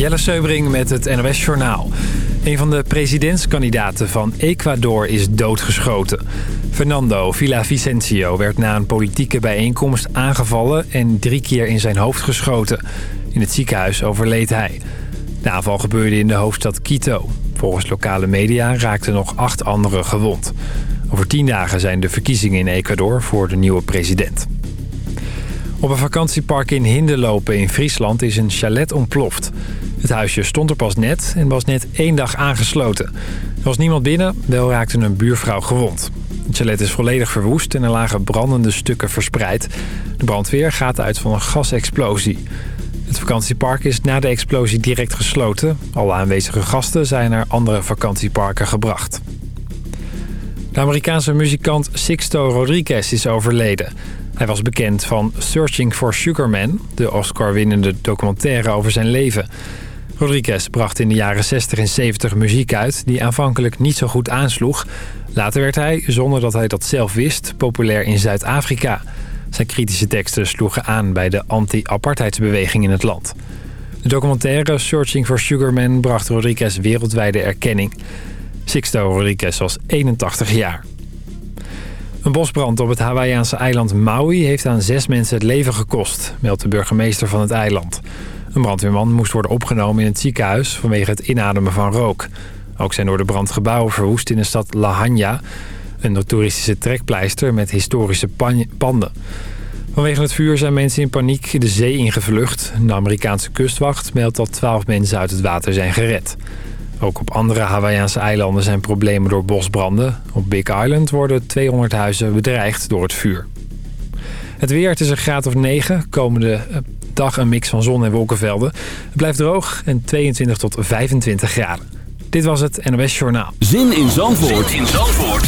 Jelle Seubring met het NOS Journaal. Een van de presidentskandidaten van Ecuador is doodgeschoten. Fernando Villavicencio werd na een politieke bijeenkomst aangevallen... en drie keer in zijn hoofd geschoten. In het ziekenhuis overleed hij. De aanval gebeurde in de hoofdstad Quito. Volgens lokale media raakten nog acht anderen gewond. Over tien dagen zijn de verkiezingen in Ecuador voor de nieuwe president. Op een vakantiepark in Hinderlopen in Friesland is een chalet ontploft. Het huisje stond er pas net en was net één dag aangesloten. Er was niemand binnen, wel raakte een buurvrouw gewond. Het chalet is volledig verwoest en er lagen brandende stukken verspreid. De brandweer gaat uit van een gasexplosie. Het vakantiepark is na de explosie direct gesloten. Alle aanwezige gasten zijn naar andere vakantieparken gebracht. De Amerikaanse muzikant Sixto Rodriguez is overleden. Hij was bekend van Searching for Sugar Man, de Oscar-winnende documentaire over zijn leven. Rodriguez bracht in de jaren 60 en 70 muziek uit die aanvankelijk niet zo goed aansloeg. Later werd hij, zonder dat hij dat zelf wist, populair in Zuid-Afrika. Zijn kritische teksten sloegen aan bij de anti-apartheidsbeweging in het land. De documentaire Searching for Sugar Man bracht Rodriguez wereldwijde erkenning. Sixto Rodriguez was 81 jaar. Een bosbrand op het Hawaïaanse eiland Maui heeft aan zes mensen het leven gekost, meldt de burgemeester van het eiland. Een brandweerman moest worden opgenomen in het ziekenhuis vanwege het inademen van rook. Ook zijn door de brand gebouwen verwoest in de stad Lahanja, een toeristische trekpleister met historische panden. Vanwege het vuur zijn mensen in paniek de zee ingevlucht. De Amerikaanse kustwacht meldt dat 12 mensen uit het water zijn gered. Ook op andere Hawaïaanse eilanden zijn problemen door bosbranden. Op Big Island worden 200 huizen bedreigd door het vuur. Het weer, het is een graad of 9. Komende eh, dag een mix van zon en wolkenvelden. Het blijft droog en 22 tot 25 graden. Dit was het NOS Journaal. Zin in Zandvoort, zin in Zandvoort.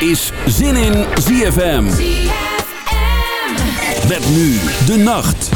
is Zin in ZFM. ZFM. Met nu de nacht.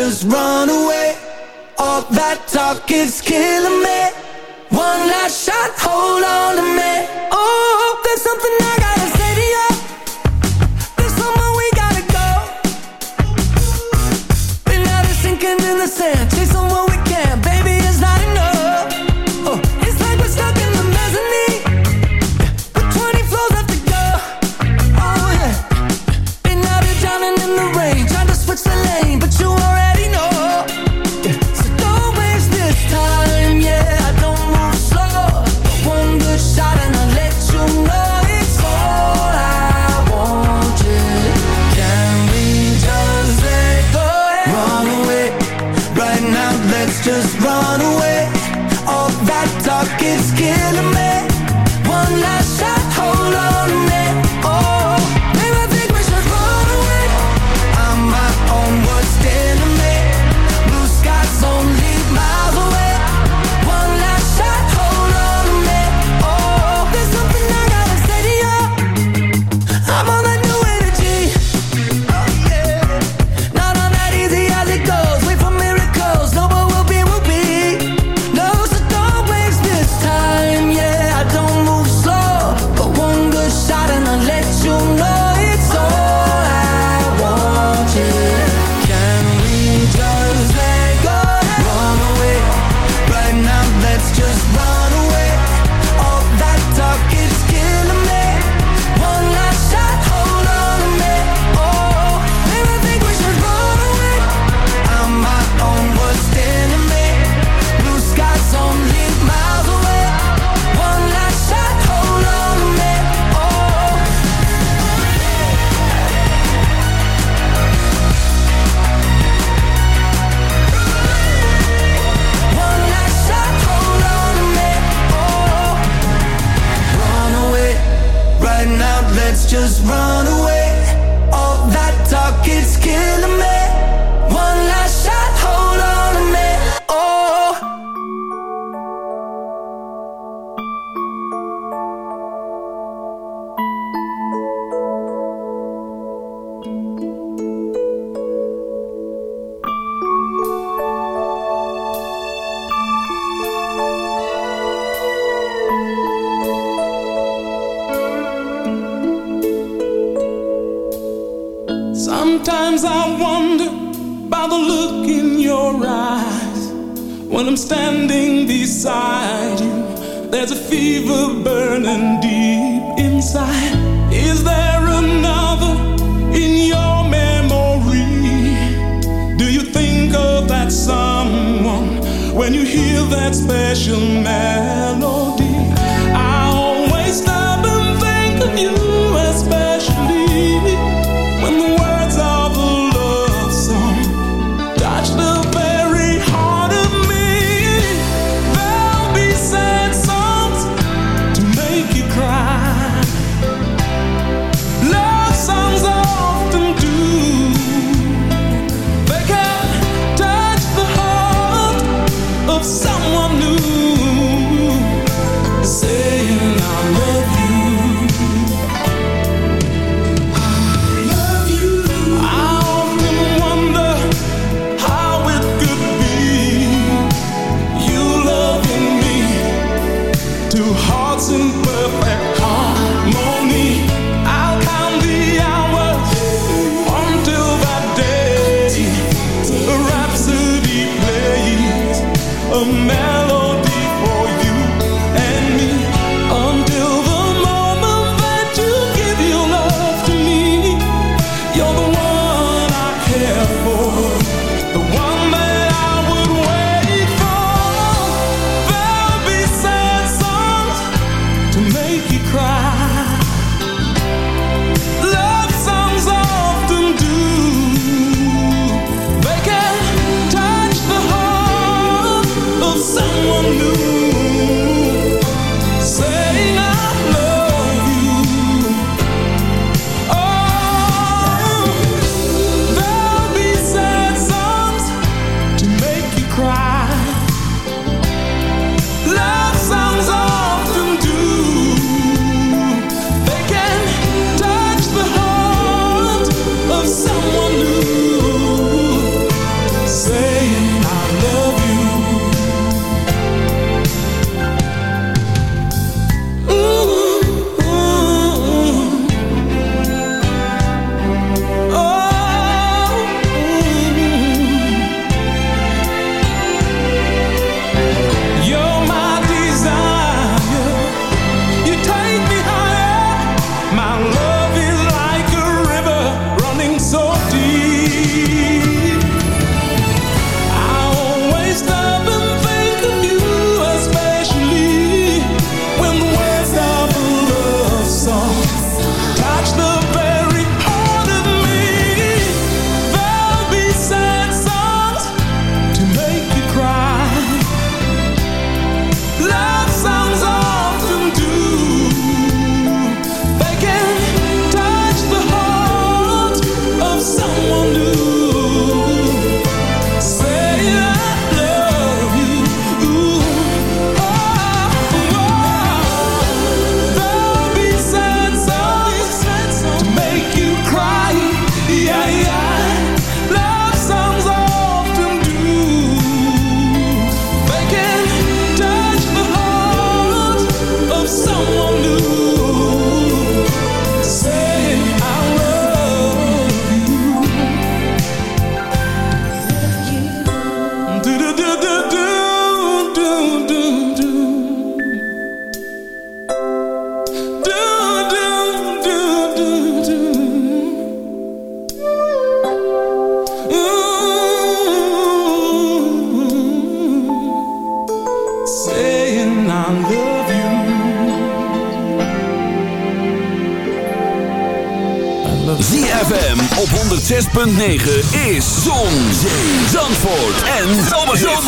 just run away. All that talk is killing me. One last shot, hold on to me. Oh, there's something.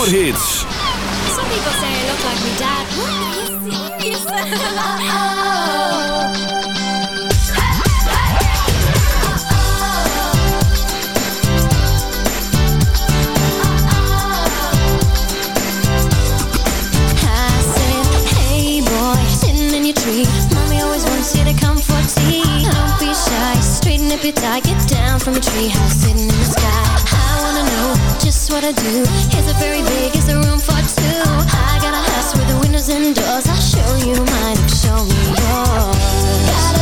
zomerhits. Some people say I look like my dad. What? Are you serious? oh. Don't be shy, straighten up your tie, get down from a treehouse, sitting what I do Is a very big? It's a room for two? I got a house with the windows and doors I'll show you mine, show me yours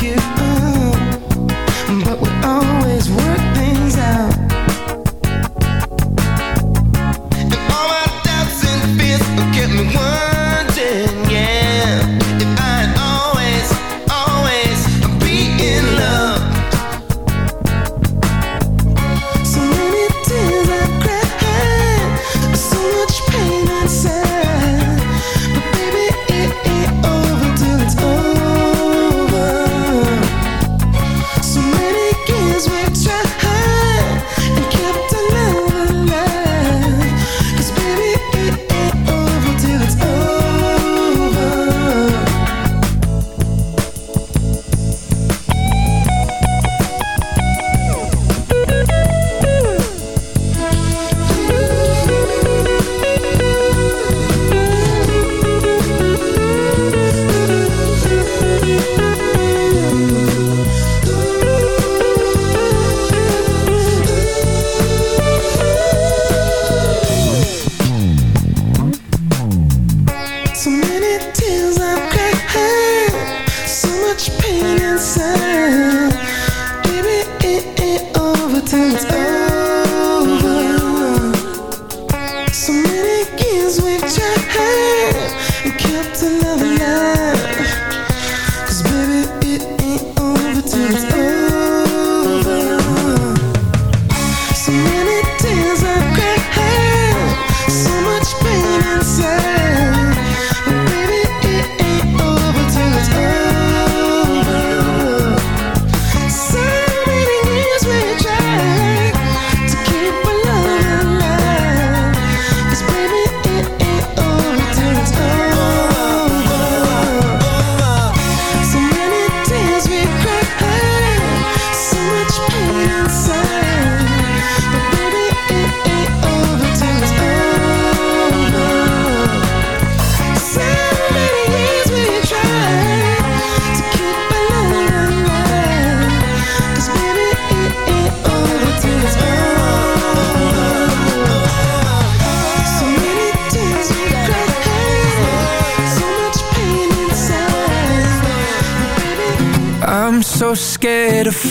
Give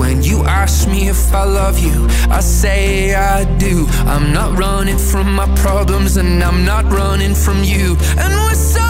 When you ask me if I love you, I say I do. I'm not running from my problems, and I'm not running from you. And we're so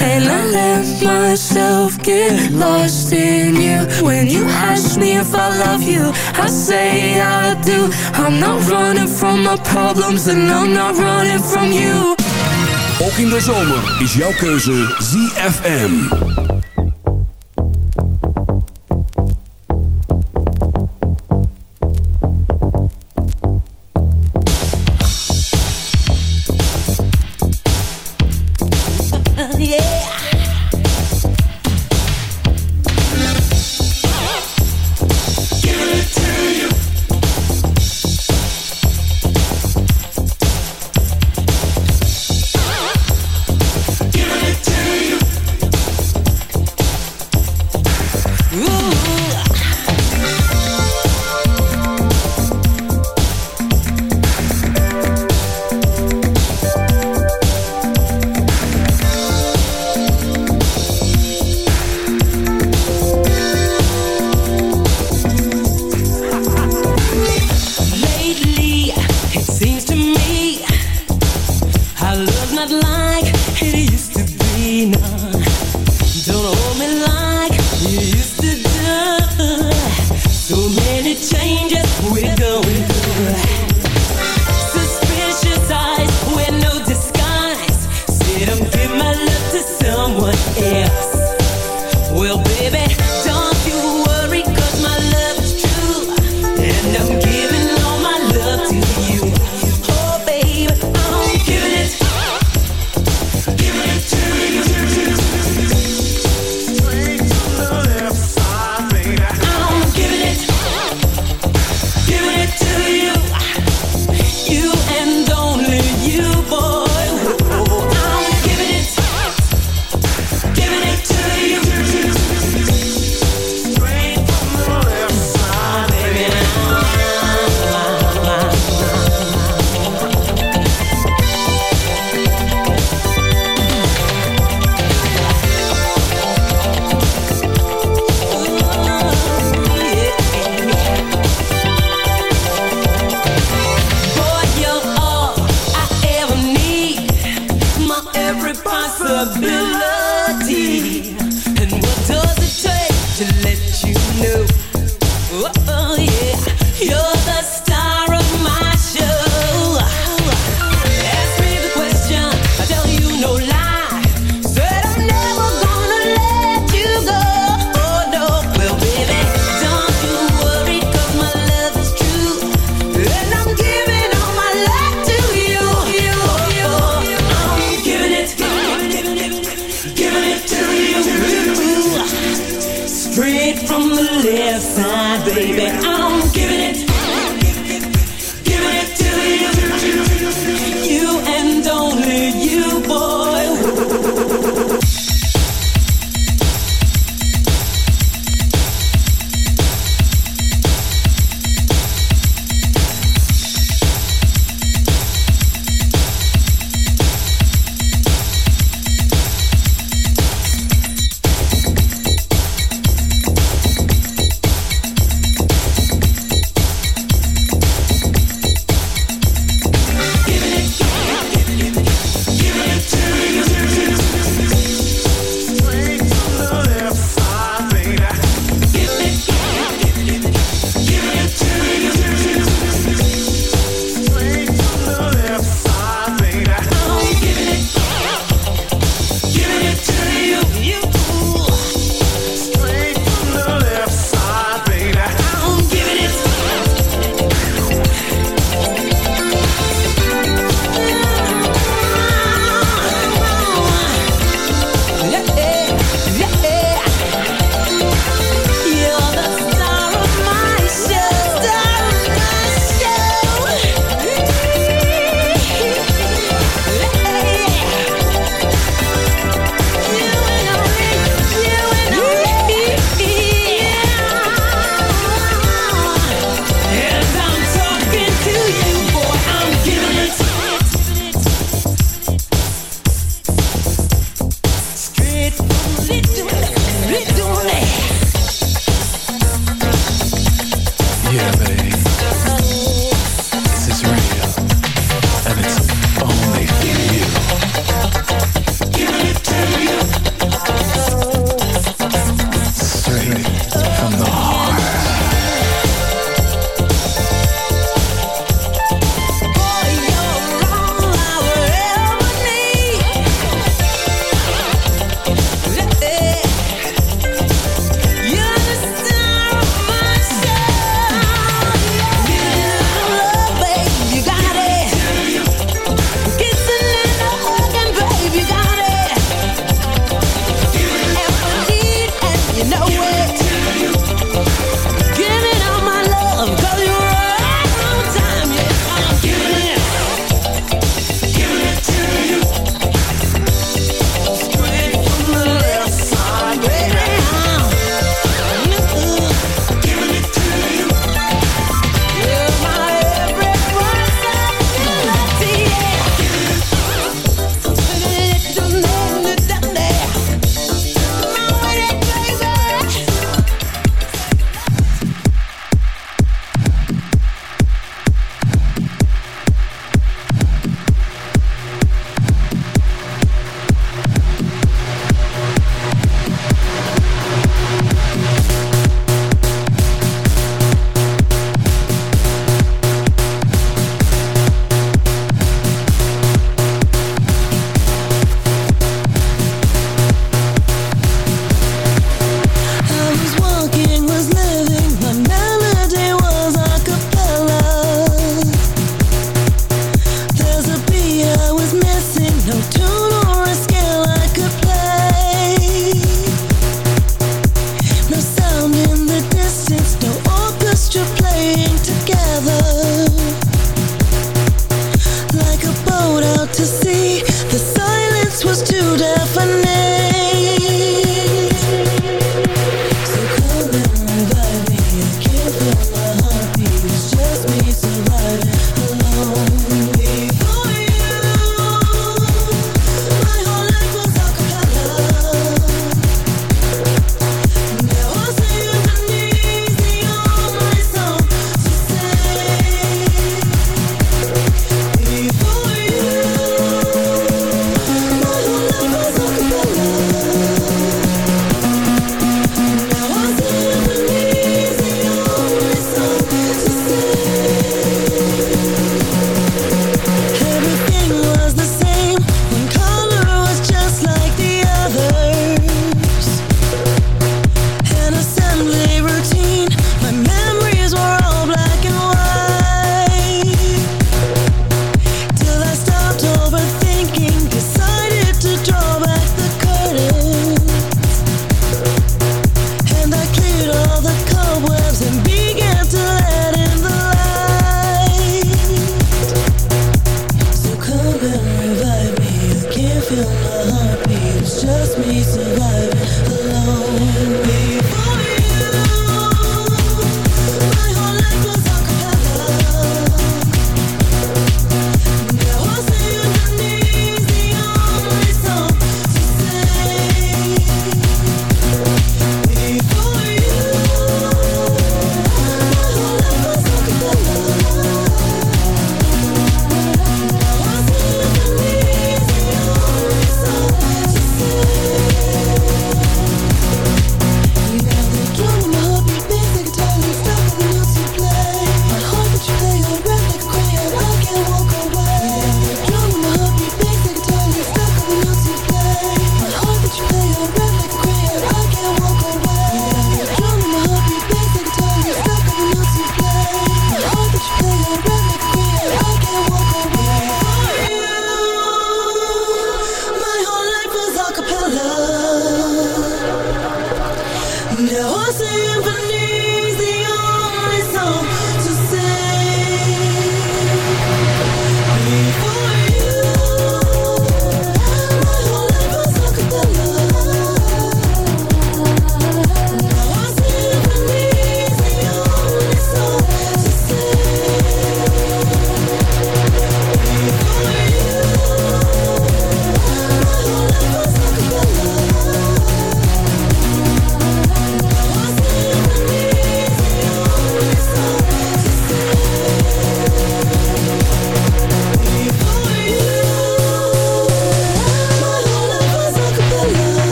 And I let myself get lost in you. When you ask me if I love you I say I do. I'm not running from my problems And I'm not running from you. Ook in de zomer is jouw keuze ZFM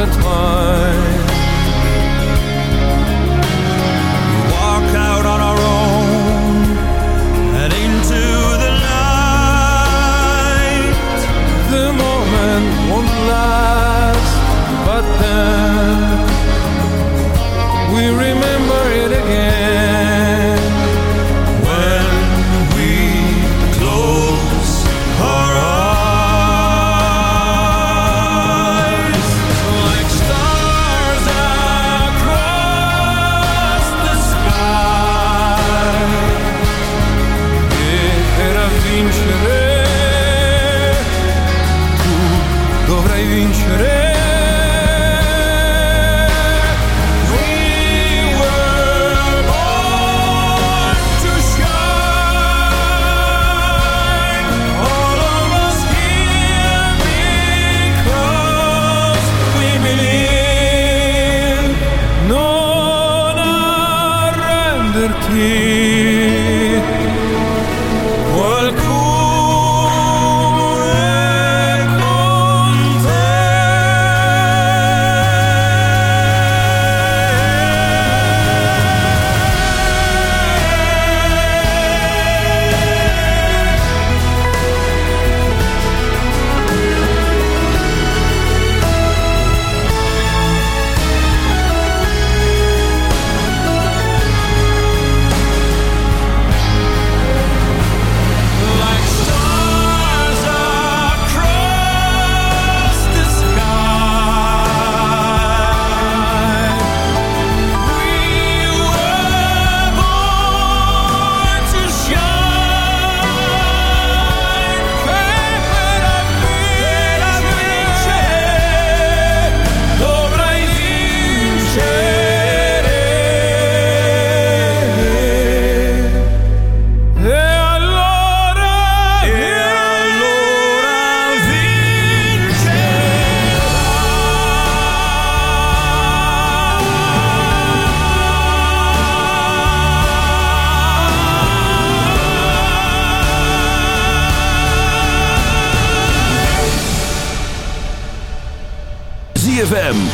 a time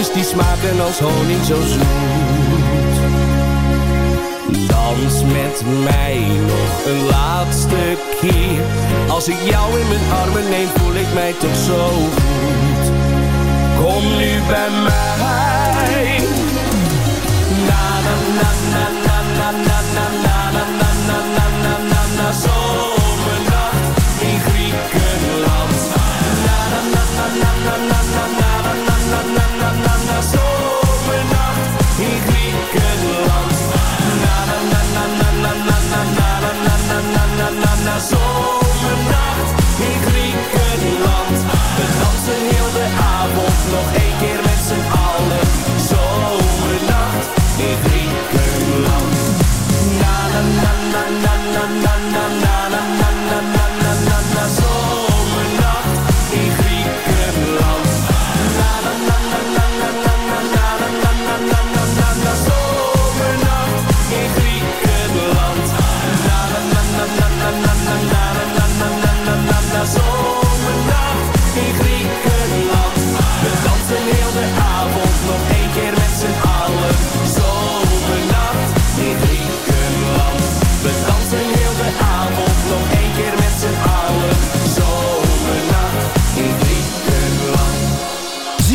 Die die smaken als honing zo zoet. Dans met mij nog een laatste keer. Als ik jou in mijn armen neem, voel ik mij toch zo goed. Kom nu bij mij. Na na na na na na na na.